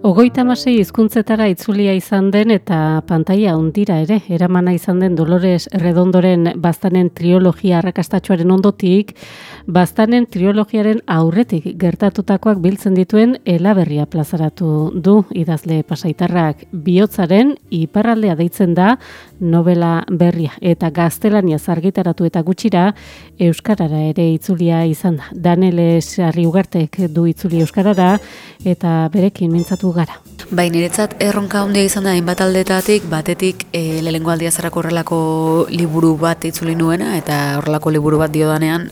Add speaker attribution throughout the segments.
Speaker 1: Ogoita masei hizkuntzetara itzulia izan den eta pantaia hundira ere, eramana izan den Dolores Redondoren bastanen triologia arrakastatxoaren ondotik, bastanen triologiaren aurretik gertatutakoak biltzen dituen elaberria plazaratu du idazle pasaitarrak bihotzaren iparraldea deitzen da novela berria eta gaztelania zargitaratu eta gutxira Euskarara ere itzulia izan da. Daneles Arriugartek du itzuli Euskarara eta berekin mintzatu gara.
Speaker 2: Bai, niretzat erronka handia izan da hainbat aldetatik, batetik e, lehengo aldia zarako horrelako liburu bat itzuli nuena, eta horrelako liburu bat dio danean,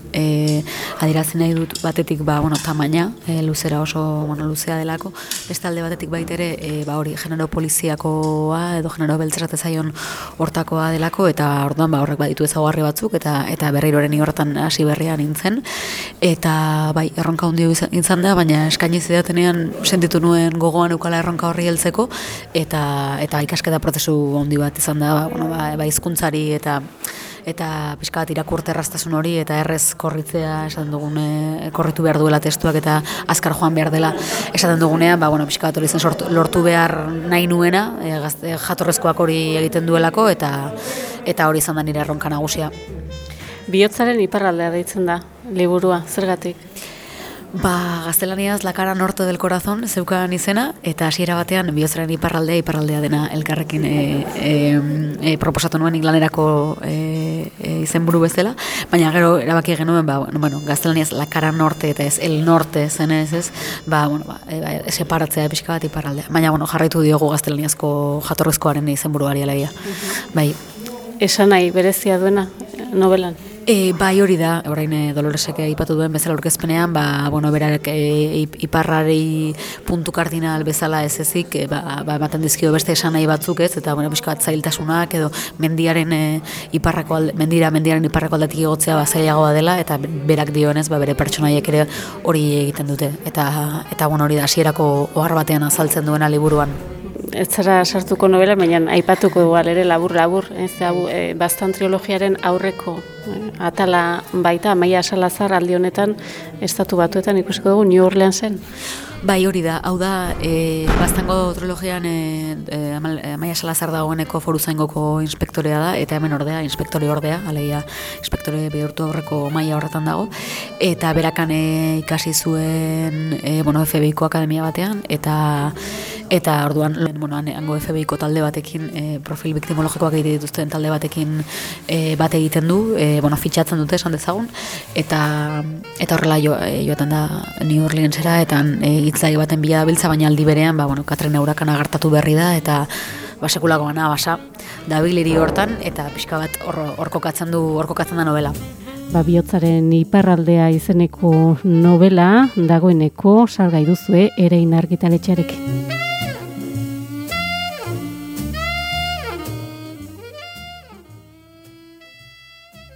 Speaker 2: adirazen nahi dut batetik, ba, bueno, tamaina, e, luzera oso, bueno, luzea delako, beste alde batetik baitere, e, ba, hori, genero poliziakoa, edo genero beltzerate zaion hortakoa delako, eta orduan, ba, horrek baditu ezaguarri batzuk, eta eta berriroren horretan hasi berrian nintzen, eta, bai, erronka handia izan da, baina eskaini zidatenean sentitu nuen gogoan ukala erronka horri heltzeko eta eta ikasketa prozesu handi bat izan da, bueno, ba, ba hizkuntzari eta eta pixka bat irakurte hori eta errez korritzea esaten dugune korritu behar duela testuak eta azkar joan behar dela esaten dugunean ba, bueno, pixka bat hori zen lortu behar nahi nuena e, gazte, jatorrezkoak hori egiten duelako eta eta hori izan da nire erronka nagusia
Speaker 1: Biotzaren iparraldea deitzen da, liburua, zergatik?
Speaker 2: Ba, gaztelaniaz, la cara norte del corazón, zeukan izena, eta hasiera batean, bihozaren iparraldea, iparraldea dena elkarrekin e, e, e, proposatu nuen inglanerako e, e, izen buru bezala, baina gero, erabaki genuen, ba, bueno, bueno, gaztelaniaz, la cara norte, eta ez, el norte zen ez, ba, bueno, ba, e, separatzea epizka bat iparraldea. Baina, bueno, jarraitu diogu gaztelaniazko jatorrezkoaren izen buruari alegia. Mhm. Bai.
Speaker 1: Esan nahi, berezia duena, novelan?
Speaker 2: E, bai hori da, orain e, Doloresek aipatu duen bezala aurkezpenean, ba, bueno, berak e, iparrari puntu kardinal bezala ez ezik, e, ba, ba, ematen dizkio beste esan nahi batzuk ez, eta bueno, bizka zailtasunak edo mendiaren e, iparrako alde, mendira, mendiaren iparrako aldetik egotzea ba, zailagoa dela, eta berak dionez, ba, bere pertsonaiek ere hori egiten dute. Eta, eta bueno, hori da, hasierako ohar batean azaltzen duena liburuan
Speaker 1: ez zara sartuko novela, baina aipatuko igual ere labur-labur, ez e, bastan triologiaren aurreko e, atala baita, maia salazar aldi honetan, estatu batuetan ikusiko dugu New Orleansen.
Speaker 2: Bai hori da, hau da, e, bastango trilogian e, e, maia salazar dagoeneko foru zaingoko inspektorea da, eta hemen ordea, inspektore ordea, alegia, inspektore bihurtu aurreko maia horretan dago, eta berakan ikasi zuen, e, bueno, FBI-ko akademia batean, eta eta orduan bueno hango FBIko talde batekin e, profil biktimologikoak egite dituzten talde batekin e, bat egiten du. E, bueno fitxatzen dute esan dezagun. Eta eta horrela jo, e, joaten da New Orleansera eta e, hitzai baten bila biltza baina aldi berean ba bueno Katrina hurakan agartatu berri da eta basekulako bana basa dabiliri hortan eta pixka bat hor kokatzen du hor kokatzen da novela.
Speaker 1: Ba, bihotzaren iparraldea izeneko novela dagoeneko salgai duzue ere inargitaletxarekin.